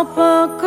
Apakah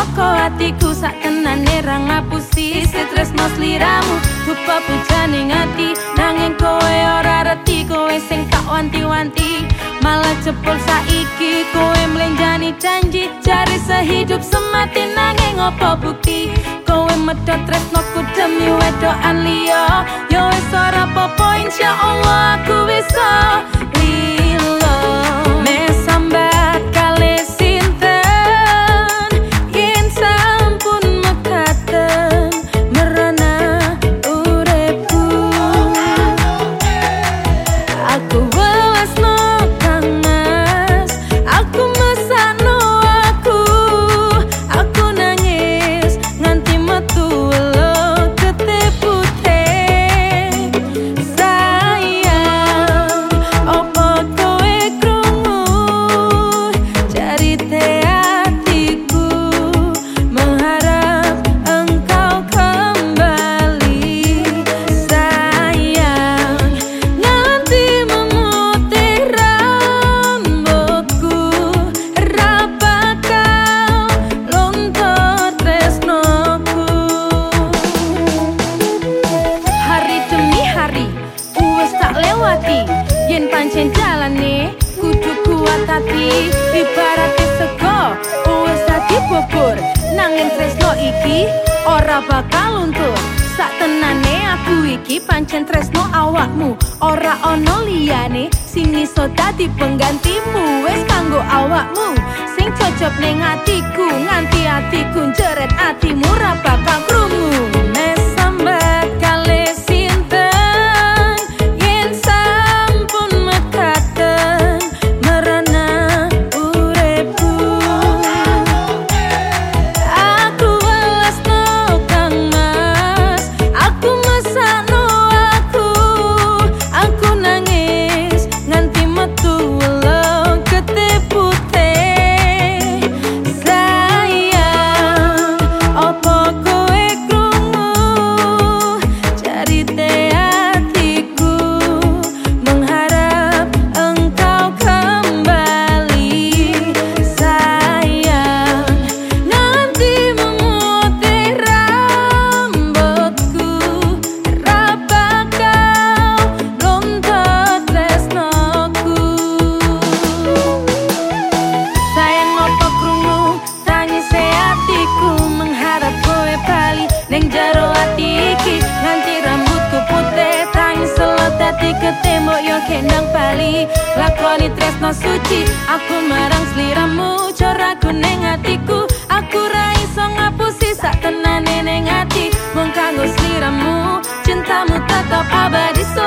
saka hatiku sak tenane ra ngapusi stres nos liramu lupa pujane ngati nanging kowe ora reti kowe sing tak wanti-wanti. Malah cepol saiki kowe mlenjani janji cari sehidup semati nanging opo bukti? Kowe medhot tresnoku demi wedokan liya. Yo wis ora apa-apa insyaallah aku pancen jalane kudu kuat hati. Ibarat sego wis dadi bubur nanging tresno iki ora bakal luntur. Sak tenane aku iki pancen tresno awakmu. Ora ono liyane sing iso dadi penggantimu. Wis kanggo awakmu sing cocok ning atiku. Nganti atiku jeret atimu ra bakal krungu kendang bali. Lakoni tresno suci aku marang sliramu coraku neng atiku aku ra iso ngapusi sak tenane neng ati. Mung kanggo sliramu cintamu tetap abadi so